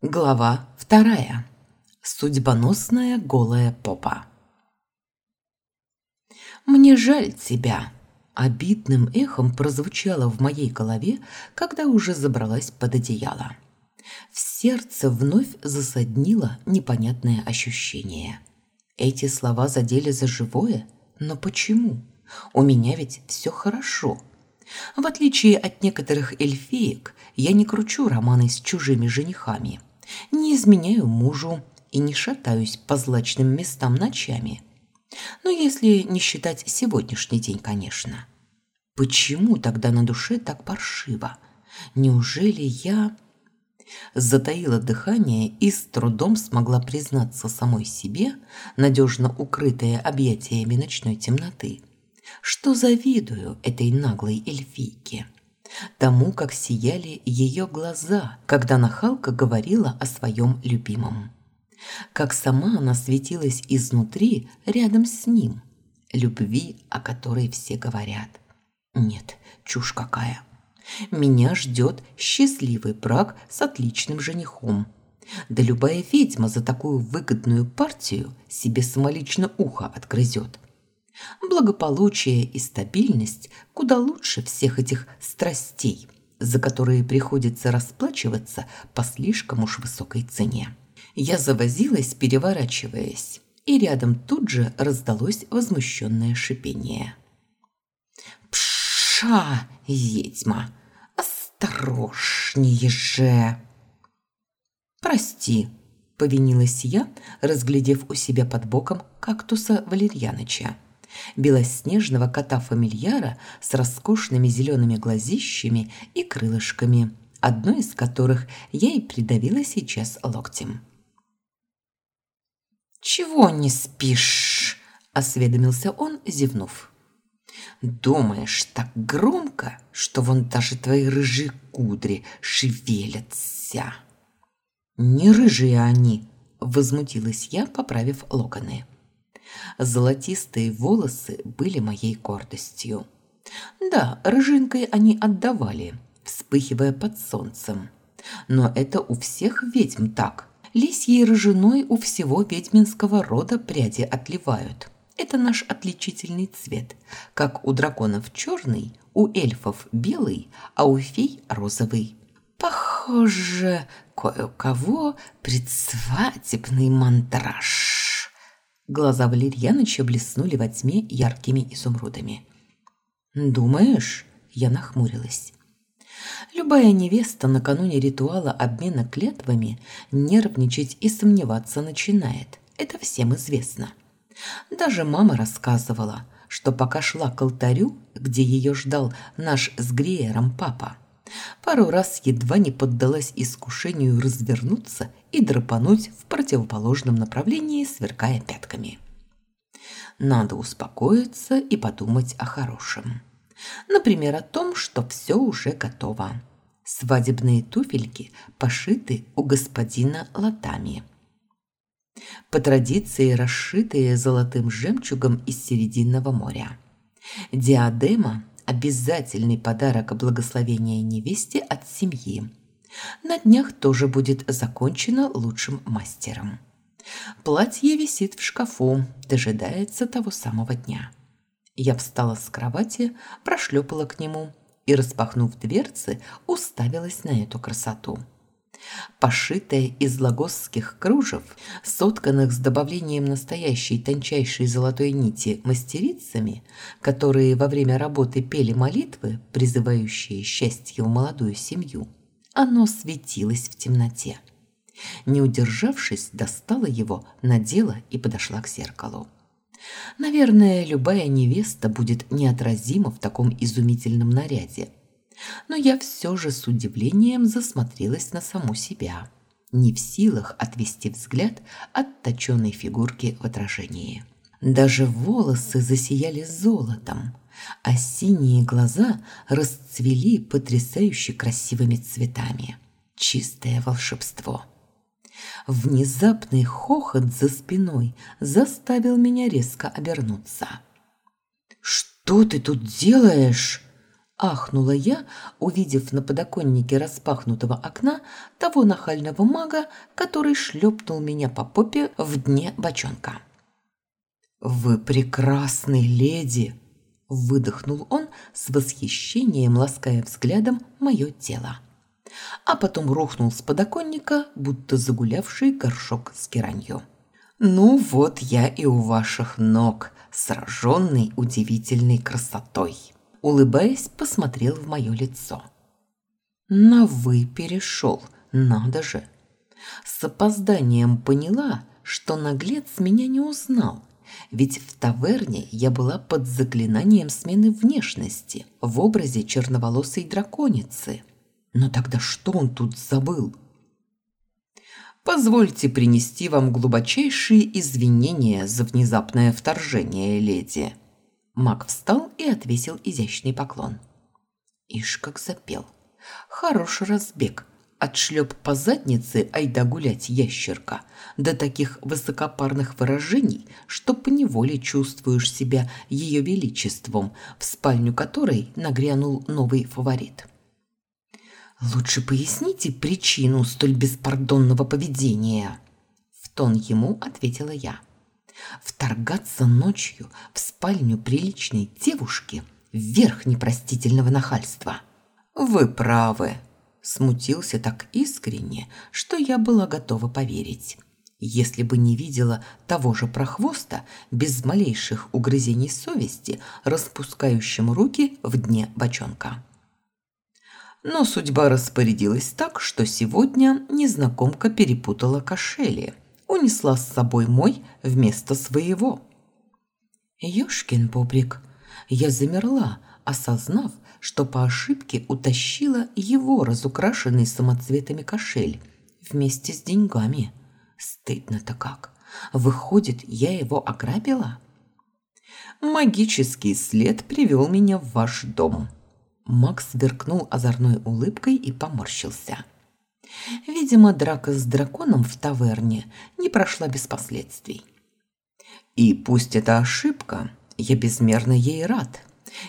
Глава вторая. Судьбоносная голая попа. «Мне жаль тебя», – обидным эхом прозвучало в моей голове, когда уже забралась под одеяло. В сердце вновь засаднило непонятное ощущение. Эти слова задели за живое, но почему? У меня ведь все хорошо. В отличие от некоторых эльфеек, я не кручу романы с чужими женихами – не изменяю мужу и не шатаюсь по злачным местам ночами. Но если не считать сегодняшний день, конечно. Почему тогда на душе так паршиво? Неужели я... Затаила дыхание и с трудом смогла признаться самой себе, надежно укрытая объятиями ночной темноты, что завидую этой наглой эльфийке тому, как сияли ее глаза, когда нахалка говорила о своем любимом. Как сама она светилась изнутри рядом с ним, любви, о которой все говорят. Нет, чушь какая. Меня ждет счастливый брак с отличным женихом. Да любая ведьма за такую выгодную партию себе самолично ухо отгрызет. Благополучие и стабильность куда лучше всех этих страстей, за которые приходится расплачиваться по слишком уж высокой цене. Я завозилась, переворачиваясь, и рядом тут же раздалось возмущенное шипение. «Пша, ведьма! Осторожнее же!» «Прости», – повинилась я, разглядев у себя под боком кактуса Валерьяныча белоснежного кота-фамильяра с роскошными зелеными глазищами и крылышками, одно из которых я и придавила сейчас локтем. «Чего не спишь?» – осведомился он, зевнув. «Думаешь так громко, что вон даже твои рыжие кудри шевелятся?» «Не рыжие они!» – возмутилась я, поправив локоны. Золотистые волосы были моей гордостью. Да, рыжинкой они отдавали, вспыхивая под солнцем. Но это у всех ведьм так. Лисьей рыжиной у всего ведьминского рода пряди отливают. Это наш отличительный цвет. Как у драконов черный, у эльфов белый, а у фей розовый. Похоже, кое у кого предсвадебный мандраж. Глаза Валерьяныча блеснули во тьме яркими изумрудами. «Думаешь?» – я нахмурилась. Любая невеста накануне ритуала обмена клятвами нервничать и сомневаться начинает. Это всем известно. Даже мама рассказывала, что пока шла к алтарю, где ее ждал наш с Греером папа, пару раз едва не поддалась искушению развернуться и драпануть в противоположном направлении, сверкая пятками. Надо успокоиться и подумать о хорошем. Например, о том, что все уже готово. Свадебные туфельки пошиты у господина латами. По традиции расшитые золотым жемчугом из Серединного моря. Диадема – обязательный подарок благословения невесте от семьи – на днях тоже будет закончено лучшим мастером. Платье висит в шкафу, дожидается того самого дня. Я встала с кровати, прошлепала к нему и, распахнув дверцы, уставилась на эту красоту. Пошитая из лагосских кружев, сотканных с добавлением настоящей тончайшей золотой нити мастерицами, которые во время работы пели молитвы, призывающие счастье в молодую семью, оно светилось в темноте. Не удержавшись, достала его, надела и подошла к зеркалу. Наверное, любая невеста будет неотразима в таком изумительном наряде. Но я все же с удивлением засмотрелась на саму себя, не в силах отвести взгляд от точенной фигурки в отражении. Даже волосы засияли золотом, а синие глаза расцвели потрясающе красивыми цветами. Чистое волшебство. Внезапный хохот за спиной заставил меня резко обернуться. «Что ты тут делаешь?» Ахнула я, увидев на подоконнике распахнутого окна того нахального мага, который шлепнул меня по попе в дне бочонка. «Вы прекрасны, леди!» – выдохнул он с восхищением, лаская взглядом мое тело. А потом рухнул с подоконника, будто загулявший горшок с геранью. «Ну вот я и у ваших ног, сраженный удивительной красотой!» Улыбаясь, посмотрел в мое лицо. На «вы» перешел, надо же. С опозданием поняла, что наглец меня не узнал, ведь в таверне я была под заклинанием смены внешности в образе черноволосой драконицы. Но тогда что он тут забыл? «Позвольте принести вам глубочайшие извинения за внезапное вторжение, леди», Маг встал и отвесил изящный поклон. Ишь как запел. Хороший разбег. Отшлеп по заднице, айда гулять ящерка. До таких высокопарных выражений, что поневоле чувствуешь себя ее величеством, в спальню которой нагрянул новый фаворит. «Лучше поясните причину столь беспардонного поведения», – в тон ему ответила я. Вторгаться ночью в спальню приличной девушки – верх непростительного нахальства. «Вы правы», – смутился так искренне, что я была готова поверить. Если бы не видела того же прохвоста, без малейших угрызений совести, распускающим руки в дне бочонка. Но судьба распорядилась так, что сегодня незнакомка перепутала кошели – унесла с собой мой вместо своего. Ёшкин бобрик, я замерла, осознав, что по ошибке утащила его разукрашенный самоцветами кошель вместе с деньгами. Стыдно-то как. Выходит, я его ограбила? Магический след привел меня в ваш дом. Макс сверкнул озорной улыбкой и поморщился. Видимо, драка с драконом в таверне не прошла без последствий. И пусть это ошибка, я безмерно ей рад.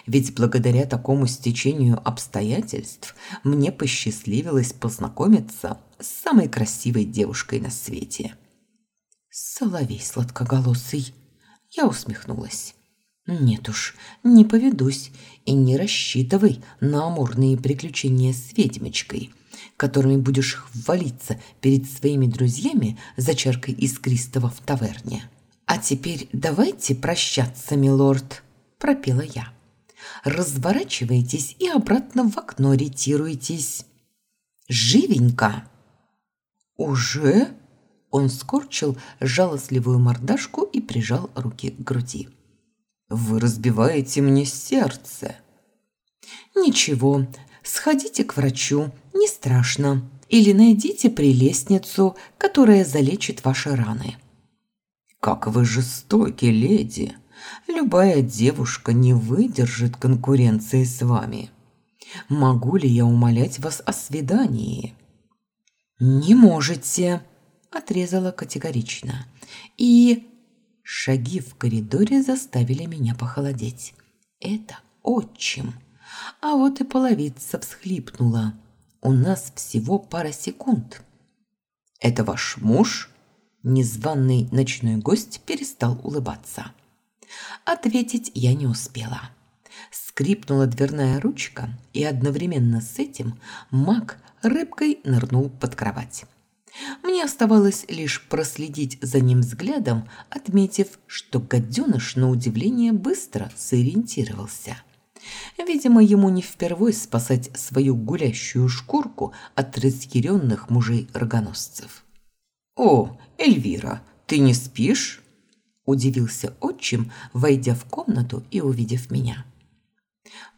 Ведь благодаря такому стечению обстоятельств мне посчастливилось познакомиться с самой красивой девушкой на свете. Соловей сладкоголосый. Я усмехнулась. Нет уж, не поведусь и не рассчитывай на амурные приключения с ведьмочкой, которыми будешь хвалиться перед своими друзьями за чаркой искристого в таверне. «А теперь давайте прощаться, милорд», – пропела я. «Разворачивайтесь и обратно в окно ретируйтесь. Живенько!» «Уже?» Он скорчил жалостливую мордашку и прижал руки к груди. «Вы разбиваете мне сердце!» «Ничего, Сходите к врачу, не страшно. Или найдите прелестницу, которая залечит ваши раны. Как вы жестоки, леди. Любая девушка не выдержит конкуренции с вами. Могу ли я умолять вас о свидании? Не можете, отрезала категорично. И шаги в коридоре заставили меня похолодеть. Это отчим. А вот и половица всхлипнула. У нас всего пара секунд. «Это ваш муж?» Незваный ночной гость перестал улыбаться. Ответить я не успела. Скрипнула дверная ручка, и одновременно с этим маг рыбкой нырнул под кровать. Мне оставалось лишь проследить за ним взглядом, отметив, что гаденыш на удивление быстро сориентировался – Видимо, ему не впервой спасать свою гулящую шкурку от разъяренных мужей-рогоносцев. «О, Эльвира, ты не спишь?» – удивился отчим, войдя в комнату и увидев меня.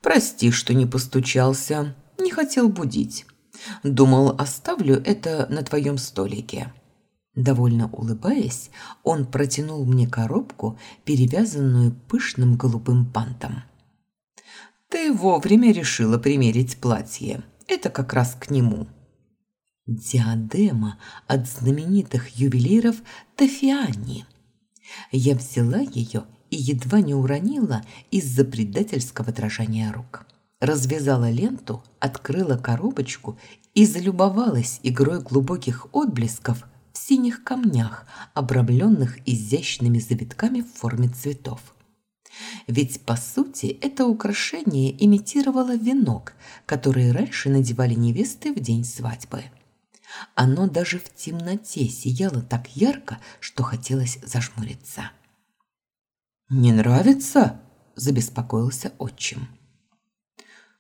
«Прости, что не постучался, не хотел будить. Думал, оставлю это на твоем столике». Довольно улыбаясь, он протянул мне коробку, перевязанную пышным голубым бантом. Ты вовремя решила примерить платье. Это как раз к нему. Диадема от знаменитых ювелиров Тафиани. Я взяла ее и едва не уронила из-за предательского дрожания рук. развязала ленту, открыла коробочку и залюбовалась игрой глубоких отблесков в синих камнях, обрамленных изящными завитками в форме цветов. Ведь, по сути, это украшение имитировало венок, который раньше надевали невесты в день свадьбы. Оно даже в темноте сияло так ярко, что хотелось зажмуриться. «Не нравится?» – забеспокоился отчим.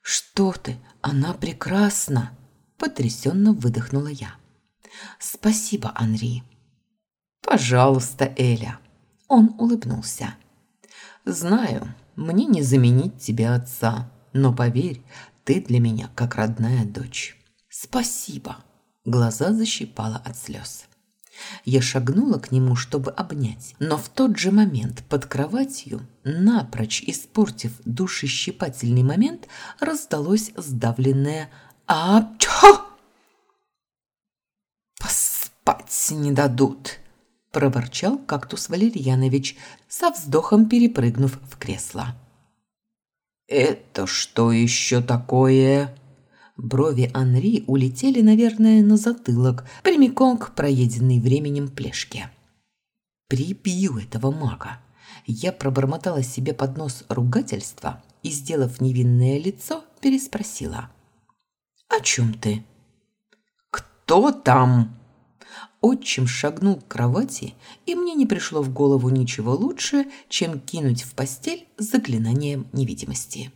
«Что ты, она прекрасна!» – потрясенно выдохнула я. «Спасибо, Анри». «Пожалуйста, Эля». Он улыбнулся. «Знаю, мне не заменить тебе отца, но поверь, ты для меня как родная дочь». «Спасибо». Глаза защипала от слез. Я шагнула к нему, чтобы обнять, но в тот же момент под кроватью, напрочь испортив душещипательный момент, раздалось сдавленное «Апчхо!» «Поспать не дадут!» – проворчал кактус Валерьянович, со вздохом перепрыгнув в кресло. «Это что еще такое?» Брови Анри улетели, наверное, на затылок, прямиком к проеденной временем плешке. «Прибью этого мага!» Я пробормотала себе под нос ругательства и, сделав невинное лицо, переспросила. «О чем ты?» «Кто там?» Отчим шагнул к кровати, и мне не пришло в голову ничего лучше, чем кинуть в постель заклинанием невидимости.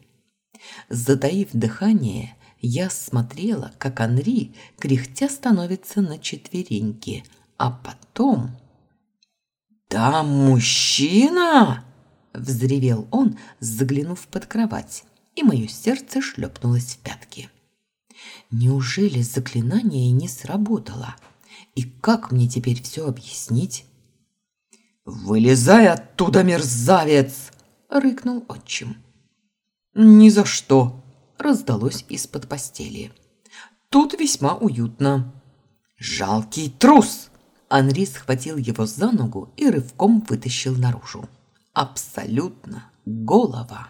Затаив дыхание, я смотрела, как Анри, кряхтя, становится на четвереньки, а потом... «Там мужчина!» – взревел он, заглянув под кровать, и мое сердце шлепнулось в пятки. Неужели заклинание не сработало? И как мне теперь все объяснить? «Вылезай оттуда, мерзавец!» – рыкнул отчим. «Ни за что!» раздалось из-под постели. Тут весьма уютно. «Жалкий трус!» Анри схватил его за ногу и рывком вытащил наружу. Абсолютно голова.